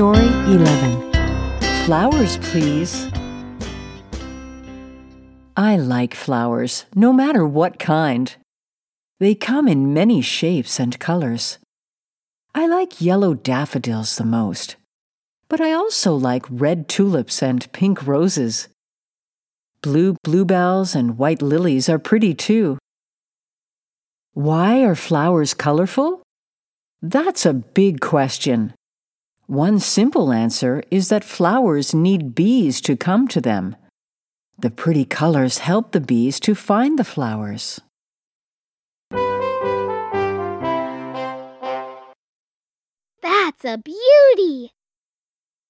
Story 11 Flowers, please. I like flowers, no matter what kind. They come in many shapes and colors. I like yellow daffodils the most, but I also like red tulips and pink roses. Blue bluebells and white lilies are pretty too. Why are flowers colorful? That's a big question. One simple answer is that flowers need bees to come to them. The pretty colors help the bees to find the flowers. That's a beauty!